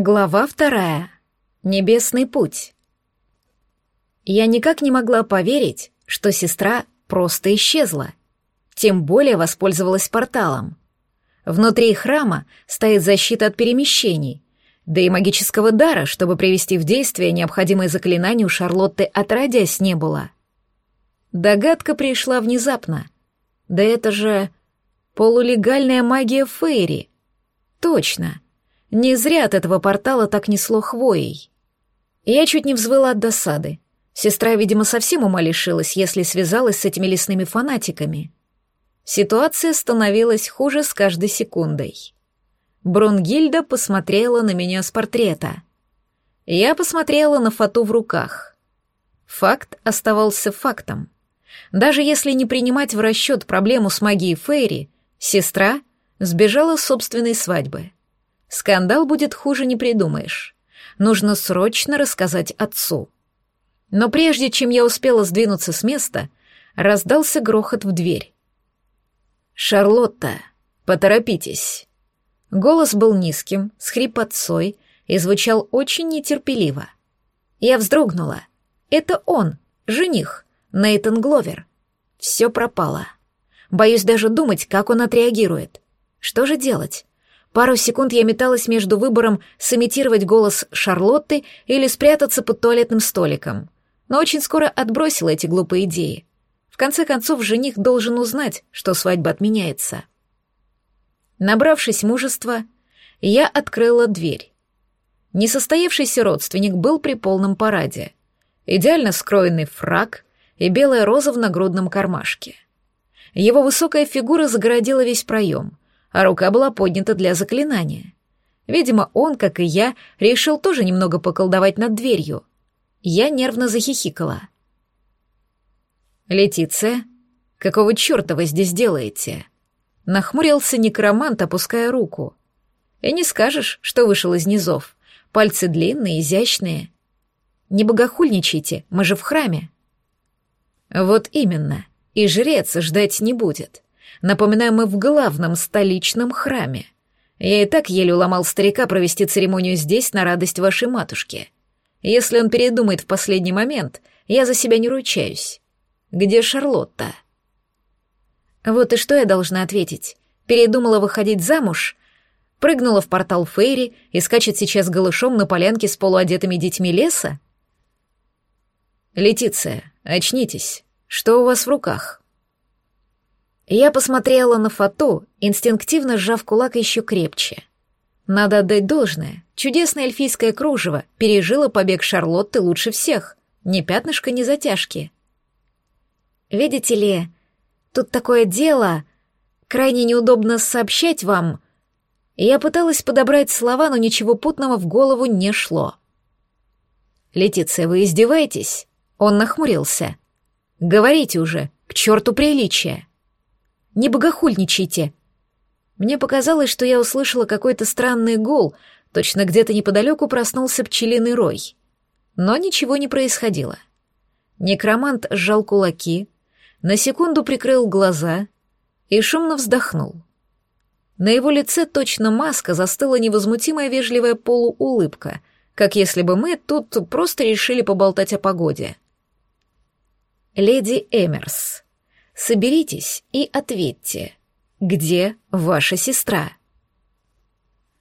Глава вторая. Небесный путь. Я никак не могла поверить, что сестра просто исчезла. Тем более воспользовалась порталом. Внутри храма стоит защита от перемещений, да и магического дара, чтобы привести в действие необходимые заклинания у Шарлотты отродясь не было. Догадка пришла внезапно. Да это же полулегальная магия Фейри. Точно. Не зря от этого портала так несло хвоей. Я чуть не взвыла от досады. Сестра, видимо, совсем ума лишилась, если связалась с этими лесными фанатиками. Ситуация становилась хуже с каждой секундой. Брунгильда посмотрела на меня с портрета. Я посмотрела на фату в руках. Факт оставался фактом. Даже если не принимать в расчет проблему с магией Фейри, сестра сбежала с собственной свадьбы. Скандал будет хуже не придумаешь. Нужно срочно рассказать отцу. Но прежде чем я успела сдвинуться с места, раздался грохот в дверь. «Шарлотта, поторопитесь». Голос был низким, с хрипотцой и звучал очень нетерпеливо. Я вздрогнула. Это он, жених, Нейтан Гловер. Все пропало. Боюсь даже думать, как он отреагирует. Что же делать? Пару секунд я металась между выбором сымитировать голос Шарлотты или спрятаться под туалетным столиком, но очень скоро отбросила эти глупые идеи. В конце концов, жених должен узнать, что свадьба отменяется. Набравшись мужества, я открыла дверь. Несостоявшийся родственник был при полном параде. Идеально скроенный фраг и белая роза в нагрудном кармашке. Его высокая фигура загородила весь проем — а рука была поднята для заклинания. Видимо, он, как и я, решил тоже немного поколдовать над дверью. Я нервно захихикала. «Летиция, какого черта вы здесь делаете?» Нахмурился некромант, опуская руку. «И не скажешь, что вышел из низов. Пальцы длинные, изящные. Не богохульничайте, мы же в храме». «Вот именно, и жрец ждать не будет. Напоминаю, мы в главном столичном храме. Я и так еле уломал старика провести церемонию здесь на радость вашей матушке. Если он передумает в последний момент, я за себя не ручаюсь. Где Шарлотта? Вот и что я должна ответить. Передумала выходить замуж, прыгнула в портал Фейри и скачет сейчас голышом на полянке с полуодетыми детьми леса? Летиция, очнитесь. Что у вас в руках? Я посмотрела на фото, инстинктивно сжав кулак еще крепче. Надо отдать должное. Чудесное эльфийское кружево пережило побег Шарлотты лучше всех. Ни пятнышка, ни затяжки. Видите ли, тут такое дело, крайне неудобно сообщать вам. Я пыталась подобрать слова, но ничего путного в голову не шло. «Летиция, вы издеваетесь?» Он нахмурился. «Говорите уже, к черту приличия!» Не богохульничайте!» Мне показалось, что я услышала какой-то странный гул, точно где-то неподалеку проснулся пчелиный рой. Но ничего не происходило. Некромант сжал кулаки, на секунду прикрыл глаза и шумно вздохнул. На его лице точно маска застыла невозмутимая вежливая полуулыбка, как если бы мы тут просто решили поболтать о погоде. «Леди Эмерс», соберитесь и ответьте, где ваша сестра?»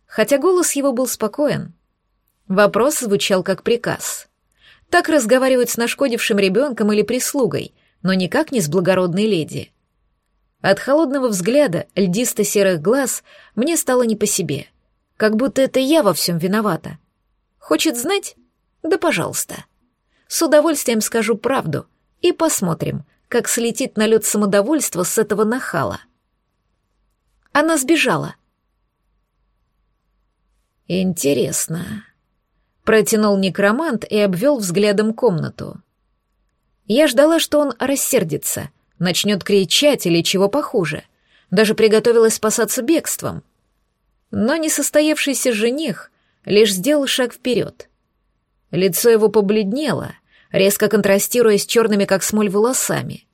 Хотя голос его был спокоен, вопрос звучал как приказ. Так разговаривать с нашкодившим ребенком или прислугой, но никак не с благородной леди. От холодного взгляда льдисто-серых глаз мне стало не по себе, как будто это я во всем виновата. Хочет знать? Да пожалуйста. С удовольствием скажу правду и посмотрим, как слетит налет самодовольства с этого нахала. Она сбежала. «Интересно», — протянул некромант и обвел взглядом комнату. Я ждала, что он рассердится, начнет кричать или чего похуже. Даже приготовилась спасаться бегством. Но несостоявшийся жених лишь сделал шаг вперед. Лицо его побледнело — резко контрастируя с черными, как смоль, волосами.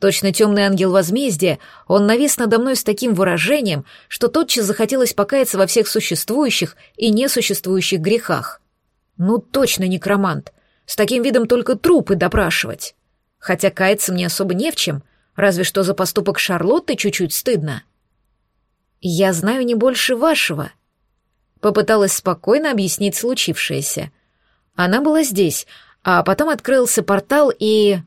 Точно темный ангел возмездия, он навис надо мной с таким выражением, что тотчас захотелось покаяться во всех существующих и несуществующих грехах. Ну, точно некромант. С таким видом только трупы допрашивать. Хотя каяться мне особо не в чем, разве что за поступок Шарлотты чуть-чуть стыдно. Я знаю не больше вашего. Попыталась спокойно объяснить случившееся. Она была здесь, а потом открылся портал и...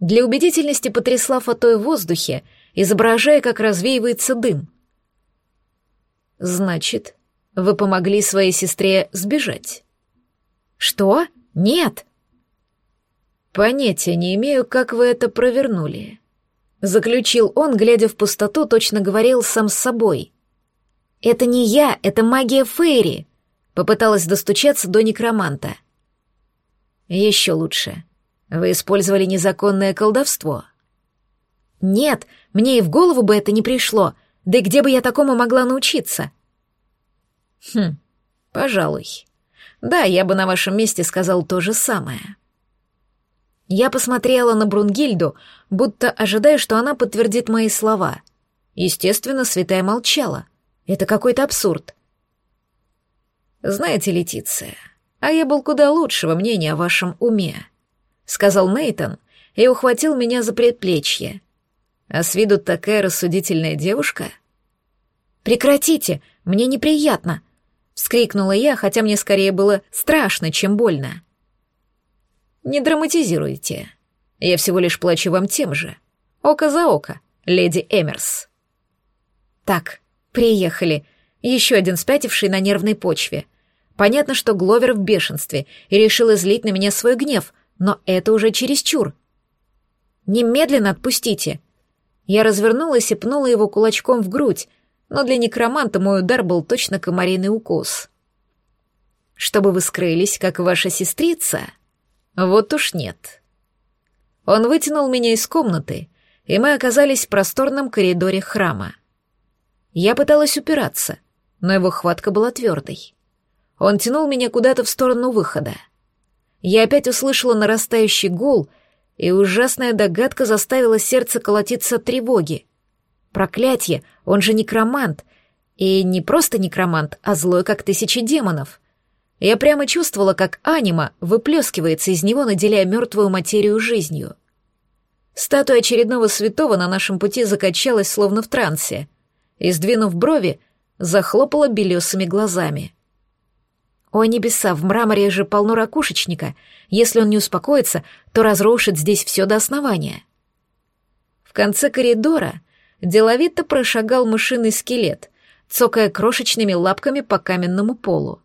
Для убедительности потрясла фатой в воздухе, изображая, как развеивается дым. «Значит, вы помогли своей сестре сбежать?» «Что? Нет!» «Понятия не имею, как вы это провернули», — заключил он, глядя в пустоту, точно говорил сам с собой. «Это не я, это магия Фейри», — попыталась достучаться до некроманта. «Еще лучше. Вы использовали незаконное колдовство?» «Нет, мне и в голову бы это не пришло. Да и где бы я такому могла научиться?» «Хм, пожалуй. Да, я бы на вашем месте сказал то же самое». Я посмотрела на Брунгильду, будто ожидая, что она подтвердит мои слова. Естественно, святая молчала. Это какой-то абсурд. «Знаете, Летиция, а я был куда лучшего мнения о вашем уме», — сказал Нейтон и ухватил меня за предплечье. «А с виду такая рассудительная девушка?» «Прекратите, мне неприятно!» — вскрикнула я, хотя мне скорее было страшно, чем больно. «Не драматизируйте. Я всего лишь плачу вам тем же. Око за око, леди Эмерс». «Так, приехали. Еще один спятивший на нервной почве. Понятно, что Гловер в бешенстве и решил излить на меня свой гнев, но это уже чересчур. «Немедленно отпустите!» Я развернулась и пнула его кулачком в грудь, но для некроманта мой удар был точно комариный укус. «Чтобы вы скрылись, как ваша сестрица?» «Вот уж нет». Он вытянул меня из комнаты, и мы оказались в просторном коридоре храма. Я пыталась упираться, но его хватка была твердой. Он тянул меня куда-то в сторону выхода. Я опять услышала нарастающий гул, и ужасная догадка заставила сердце колотиться от тревоги. Проклятье, он же некромант. И не просто некромант, а злой, как тысячи демонов. Я прямо чувствовала, как анима выплескивается из него, наделяя мертвую материю жизнью. Статуя очередного святого на нашем пути закачалась, словно в трансе, и, сдвинув брови, захлопала белесыми глазами. О небеса, в мраморе же полно ракушечника. Если он не успокоится, то разрушит здесь все до основания. В конце коридора деловито прошагал мышиный скелет, цокая крошечными лапками по каменному полу.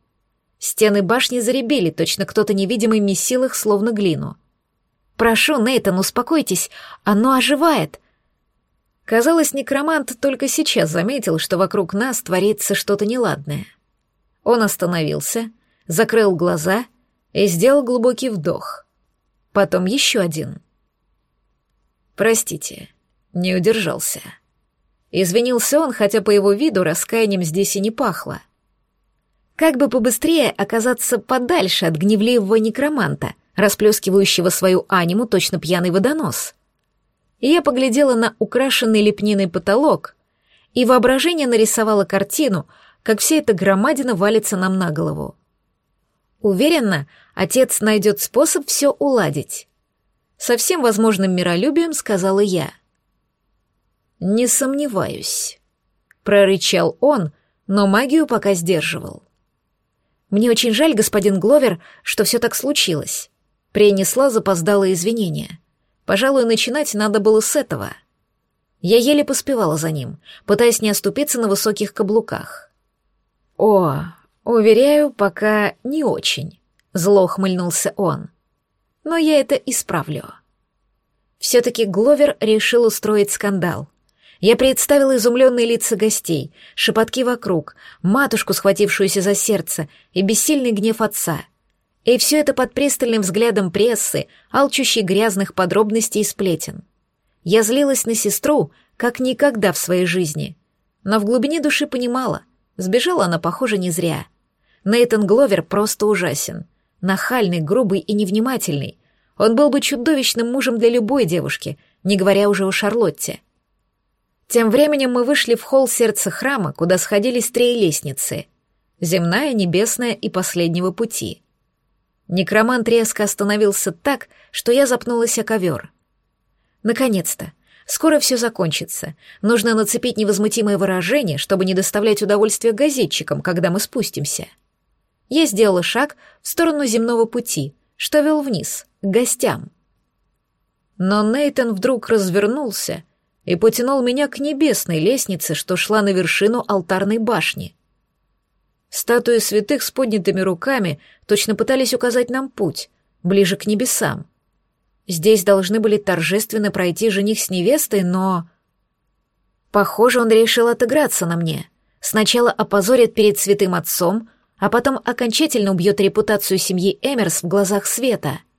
Стены башни заребели, точно кто-то невидимый месил их, словно глину. «Прошу, Нейтан, успокойтесь, оно оживает!» Казалось, некромант только сейчас заметил, что вокруг нас творится что-то неладное. Он остановился, закрыл глаза и сделал глубокий вдох. Потом еще один. «Простите, не удержался». Извинился он, хотя по его виду раскаянием здесь и не пахло. Как бы побыстрее оказаться подальше от гневливого некроманта, расплескивающего свою аниму точно пьяный водонос. Я поглядела на украшенный лепниной потолок, и воображение нарисовало картину, как вся эта громадина валится нам на голову. Уверенно, отец найдет способ все уладить. Со всем возможным миролюбием сказала я. «Не сомневаюсь», — прорычал он, но магию пока сдерживал. «Мне очень жаль, господин Гловер, что все так случилось», — принесла запоздалые извинения. «Пожалуй, начинать надо было с этого». Я еле поспевала за ним, пытаясь не оступиться на высоких каблуках. «О, «Уверяю, пока не очень», — зло хмыльнулся он. «Но я это исправлю». Все-таки Гловер решил устроить скандал. Я представила изумленные лица гостей, шепотки вокруг, матушку, схватившуюся за сердце, и бессильный гнев отца. И все это под пристальным взглядом прессы, алчущей грязных подробностей и сплетен. Я злилась на сестру, как никогда в своей жизни, но в глубине души понимала, сбежала она, похоже, не зря. Нейтан Гловер просто ужасен. Нахальный, грубый и невнимательный. Он был бы чудовищным мужем для любой девушки, не говоря уже о Шарлотте. Тем временем мы вышли в холл сердца храма, куда сходились три лестницы — земная, небесная и последнего пути. Некромант резко остановился так, что я запнулась о ковер. Наконец-то. Скоро все закончится. Нужно нацепить невозмутимое выражение, чтобы не доставлять удовольствия газетчикам, когда мы спустимся. Я сделала шаг в сторону земного пути, что вел вниз, к гостям. Но Нейтон вдруг развернулся и потянул меня к небесной лестнице, что шла на вершину алтарной башни. Статуи святых с поднятыми руками точно пытались указать нам путь, ближе к небесам. Здесь должны были торжественно пройти жених с невестой, но... Похоже, он решил отыграться на мне. Сначала опозорит перед святым отцом, а потом окончательно убьет репутацию семьи Эмерс в глазах света —